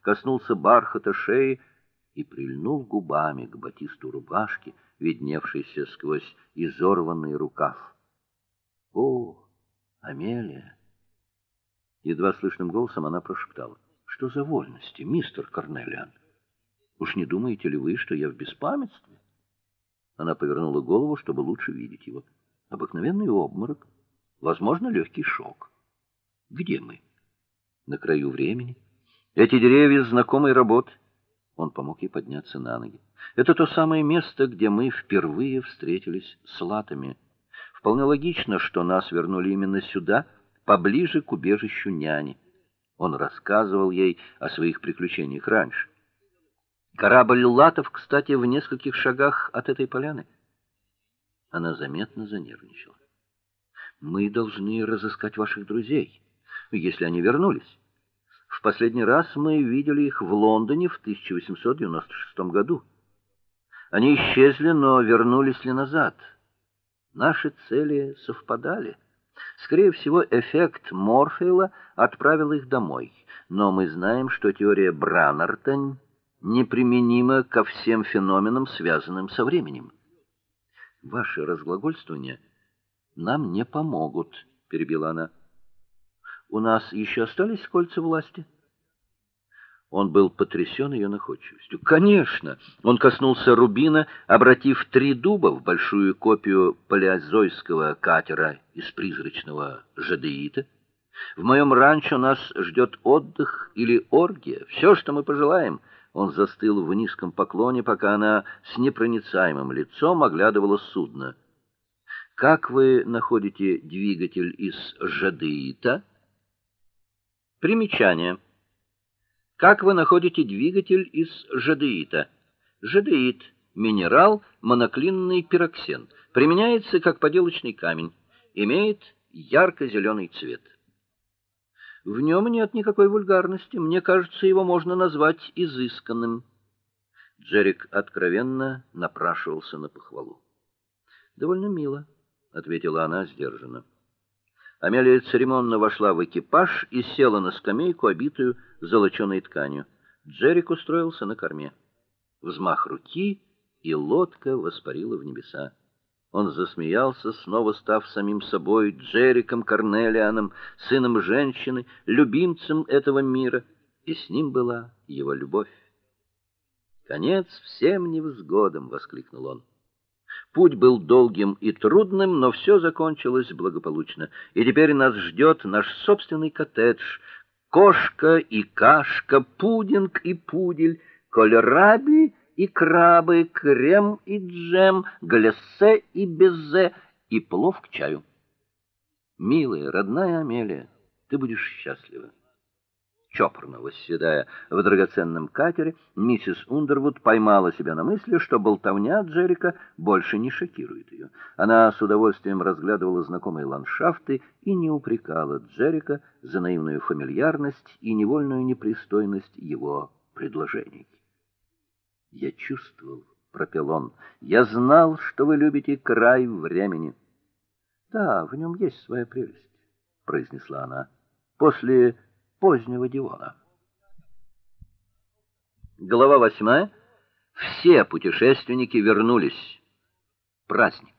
коснулся бархата шеи и прильнул губами к батисту рубашки, видневшейся сквозь изорванный рукав. "О, Амелия!" едва слышным голосом она прошептала: "Что за вольности, мистер Корнелиан? Уж не думаете ли вы, что я в беспамятстве?" Она повернула голову, чтобы лучше видеть его. Обыкновенный обморок, возможно, легкий шок. Где мы? На краю времени. Эти деревья знакомой работы. Он помог ей подняться на ноги. Это то самое место, где мы впервые встретились с латами. Вполне логично, что нас вернули именно сюда, поближе к убежищу няни. Он рассказывал ей о своих приключениях раньше. Корабль латов, кстати, в нескольких шагах от этой поляны. Она заметно занервничала. Мы должны разыскать ваших друзей, если они вернулись. В последний раз мы видели их в Лондоне в 1896 году. Они исчезли, но вернулись ли назад? Наши цели совпадали. Скорее всего, эффект Морфея отправил их домой. Но мы знаем, что теория Браннертон неприменима ко всем феноменам, связанным со временем. Ваши разглагольствования нам не помогут, перебила она. У нас еще остались кольца власти. Он был потрясен ее находчивостью. Конечно, он коснулся рубина, обратив три дуба в большую копию палеозойского катера из призрачного жадеита. В моем ранчо нас ждет отдых или оргия, все, что мы пожелаем. Он застыл в низком поклоне, пока она с непроницаемым лицом оглядывала судно. Как вы находите двигатель из жадеита? Примечание. Как вы находите двигатель из жадеита? Жадеит минерал, моноклинный пироксен. Применяется как поделочный камень. Имеет ярко зеленый цвет. В нем нет никакой вульгарности. Мне кажется, его можно назвать изысканным. Джерик откровенно напрашивался на похвалу. Довольно мило, ответила она сдержанно. Амелия церемонно вошла в экипаж и села на скамейку, обитую золоченой тканью. Джерик устроился на корме. Взмах руки, и лодка воспарила в небеса. Он засмеялся, снова став самим собой, Джериком Корнелианом, сыном женщины, любимцем этого мира, и с ним была его любовь. Конец всем невзгодам, воскликнул он. Путь был долгим и трудным, но все закончилось благополучно. И теперь нас ждет наш собственный коттедж. Кошка и кашка, пудинг и пудель, кольраби и крабы, крем и джем, гляссе и безе и плов к чаю. Милая, родная Амелия, ты будешь счастлива чопорно восседая в драгоценном катере, миссис Ундервуд поймала себя на мысли, что болтовня Джерика больше не шокирует ее. Она с удовольствием разглядывала знакомые ландшафты и не упрекала Джерика за наивную фамильярность и невольную непристойность его предложений. "Я чувствовал", пропел он. "Я знал, что вы любите край времени". "Да, в нем есть своя прелесть", произнесла она. После позднего Дивона. Глава восьмая. Все путешественники вернулись. Праздник.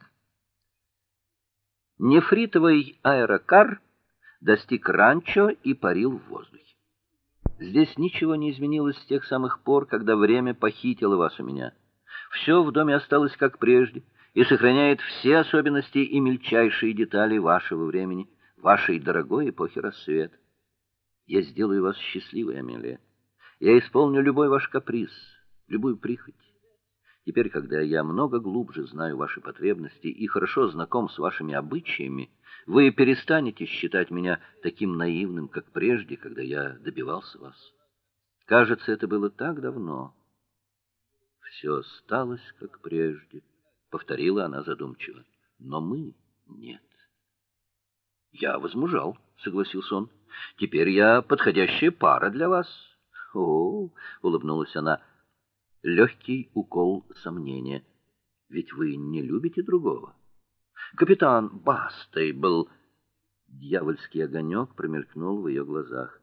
Нефритовый аэрокар достиг ранчо и парил в воздухе. Здесь ничего не изменилось с тех самых пор, когда время похитило вас у меня. Все в доме осталось как прежде и сохраняет все особенности и мельчайшие детали вашего времени, вашей дорогой эпохи рассвета. Я сделаю вас счастливой, Амелия. Я исполню любой ваш каприз, любую прихоть. Теперь, когда я много глубже знаю ваши потребности и хорошо знаком с вашими обычаями, вы перестанете считать меня таким наивным, как прежде, когда я добивался вас. Кажется, это было так давно. Все осталось как прежде, повторила она задумчиво. Но мы нет. Я возмужал, согласился он. Теперь я подходящая пара для вас. О, улыбнулась она. Легкий укол сомнения. Ведь вы не любите другого. Капитан Бастейбл. Дьявольский огонек промелькнул в ее глазах.